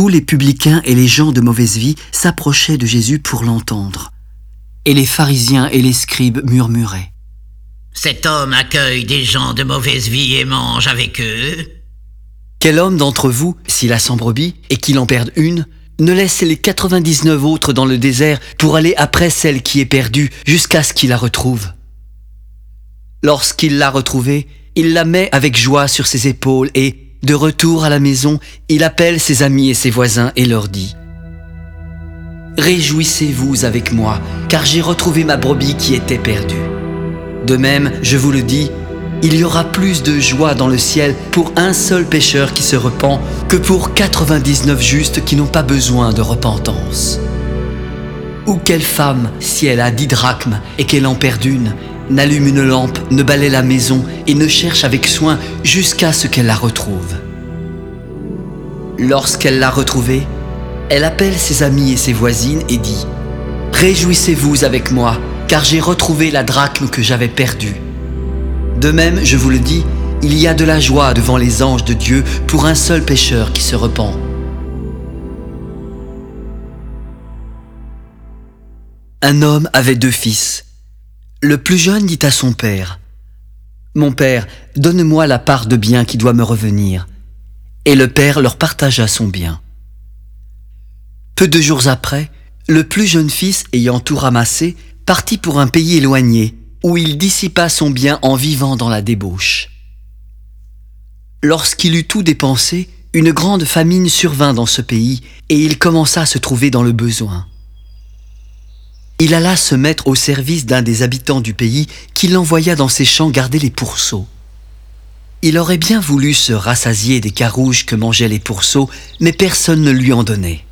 Tous les publicains et les gens de mauvaise vie s'approchaient de Jésus pour l'entendre. Et les pharisiens et les scribes murmuraient. Cet homme accueille des gens de mauvaise vie et mange avec eux. Quel homme d'entre vous, s'il a cent brebis et qu'il en perde une, ne laisse les 99 autres dans le désert pour aller après celle qui est perdue jusqu'à ce qu'il la retrouve? Lorsqu'il l'a retrouvée, il la met avec joie sur ses épaules et, de retour à la maison, il appelle ses amis et ses voisins et leur dit Réjouissez-vous avec moi, car j'ai retrouvé ma brebis qui était perdue. De même, je vous le dis, il y aura plus de joie dans le ciel pour un seul pécheur qui se repent que pour 99 justes qui n'ont pas besoin de repentance. Ou quelle femme, si elle a dix drachmes et qu'elle en perd une, n'allume une lampe, ne balaie la maison et ne cherche avec soin jusqu'à ce qu'elle la retrouve. Lorsqu'elle l'a retrouvée, elle appelle ses amis et ses voisines et dit ⁇ Réjouissez-vous avec moi, car j'ai retrouvé la drachme que j'avais perdue. De même, je vous le dis, il y a de la joie devant les anges de Dieu pour un seul pécheur qui se repent. Un homme avait deux fils. Le plus jeune dit à son père, Mon père, donne-moi la part de bien qui doit me revenir. Et le père leur partagea son bien. Peu de jours après, le plus jeune fils, ayant tout ramassé, partit pour un pays éloigné, où il dissipa son bien en vivant dans la débauche. Lorsqu'il eut tout dépensé, une grande famine survint dans ce pays, et il commença à se trouver dans le besoin. Il alla se mettre au service d'un des habitants du pays qui l'envoya dans ses champs garder les pourceaux. Il aurait bien voulu se rassasier des carouges que mangeaient les pourceaux, mais personne ne lui en donnait.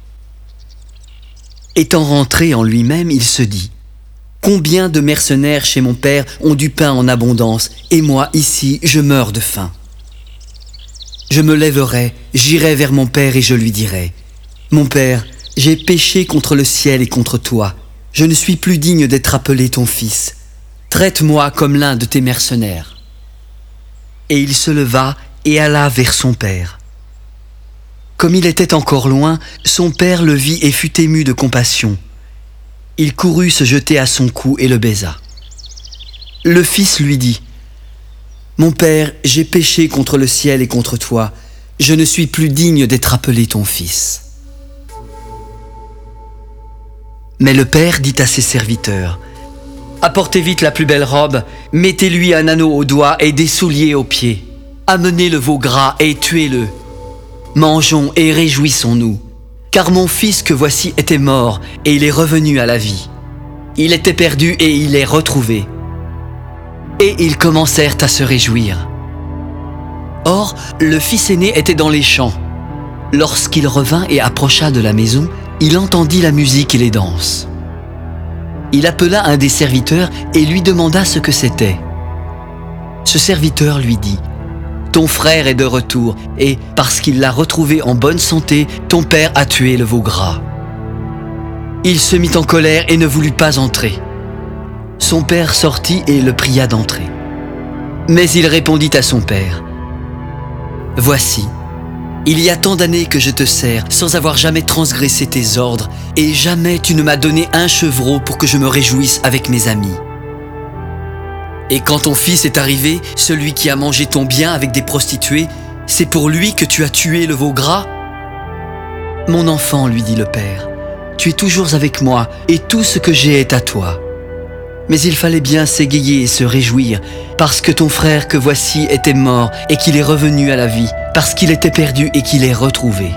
Étant rentré en lui-même, il se dit Combien de mercenaires chez mon père ont du pain en abondance, et moi ici je meurs de faim. Je me lèverai, j'irai vers mon père et je lui dirai Mon père, j'ai péché contre le ciel et contre toi je ne suis plus digne d'être appelé ton fils. Traite-moi comme l'un de tes mercenaires. Et il se leva et alla vers son père. Comme il était encore loin, son père le vit et fut ému de compassion. Il courut se jeter à son cou et le baisa. Le fils lui dit, Mon père, j'ai péché contre le ciel et contre toi, je ne suis plus digne d'être appelé ton fils. Mais le père dit à ses serviteurs, Apportez vite la plus belle robe, mettez-lui un anneau au doigt et des souliers aux pieds. Amenez le veau gras et tuez-le. Mangeons et réjouissons-nous, car mon fils que voici était mort et il est revenu à la vie. Il était perdu et il est retrouvé. Et ils commencèrent à se réjouir. Or, le fils aîné était dans les champs. Lorsqu'il revint et approcha de la maison, il entendit la musique et les danses. Il appela un des serviteurs et lui demanda ce que c'était. Ce serviteur lui dit, Ton frère est de retour, et parce qu'il l'a retrouvé en bonne santé, ton père a tué le veau gras. Il se mit en colère et ne voulut pas entrer. Son père sortit et le pria d'entrer. Mais il répondit à son père, Voici, il y a tant d'années que je te sers sans avoir jamais transgressé tes ordres, et jamais tu ne m'as donné un chevreau pour que je me réjouisse avec mes amis. Et quand ton fils est arrivé, celui qui a mangé ton bien avec des prostituées, c'est pour lui que tu as tué le veau gras? Mon enfant, lui dit le père, tu es toujours avec moi, et tout ce que j'ai est à toi. Mais il fallait bien s'égayer et se réjouir, parce que ton frère que voici était mort et qu'il est revenu à la vie, parce qu'il était perdu et qu'il est retrouvé.